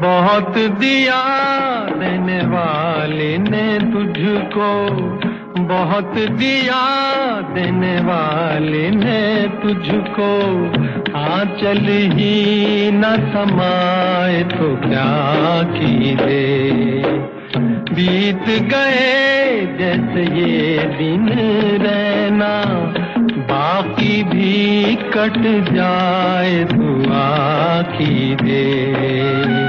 बहुत दिया देने वाले ने तुझको। बहुत दिया देने वाले ने तुझको। आंचल ही न समाए तो क्या कीजिए बीत गए जैसे ये दिन रहना, बाकी भी कट जाए दुआ कीजिए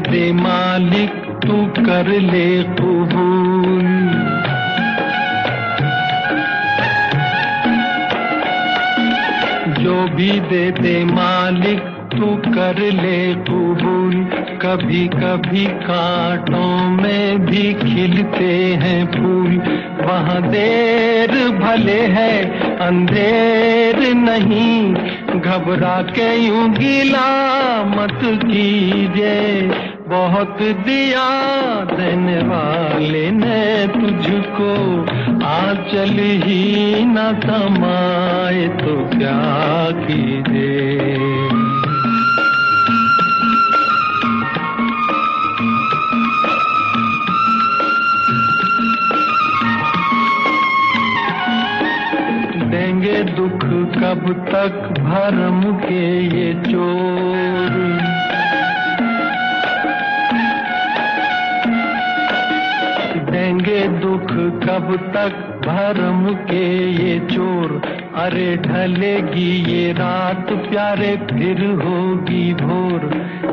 दे मालिक तू कर ले कबूल। जो भी दे दे मालिक तू कर ले कबूल कभी कभी कांटों में भी खिलते हैं फूल। वहाँ देर भले है, अंधेर नहीं। घबरा के यूँ गिला मत कीजिए। बहुत दिया देने वाले ने तुझको, आंचल ही न समाए तो क्या कीजिए? कब तक भरम के ये चोर। देंगे दुख कब तक भरम के ये चोर। अरे ढलेगी ये रात, प्यारे फिर होगी भोर।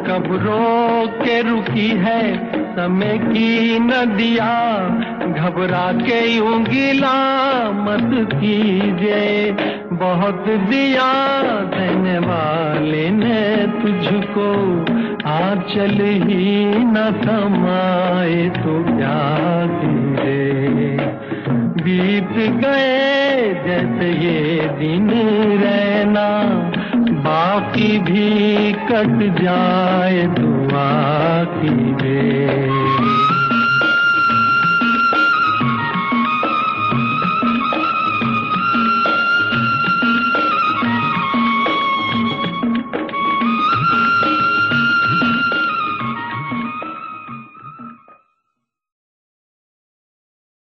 कब रो के रुकी है समय की नदिया घबरा के यूँ गिला मत कीजिए। बहुत दिया देने वाले ने तुझको, आंचल ही न समाए तो क्या कीजिए बीत गए जैसे ये दिन रहना, बाकी भी कट जाए दुआ कीजिए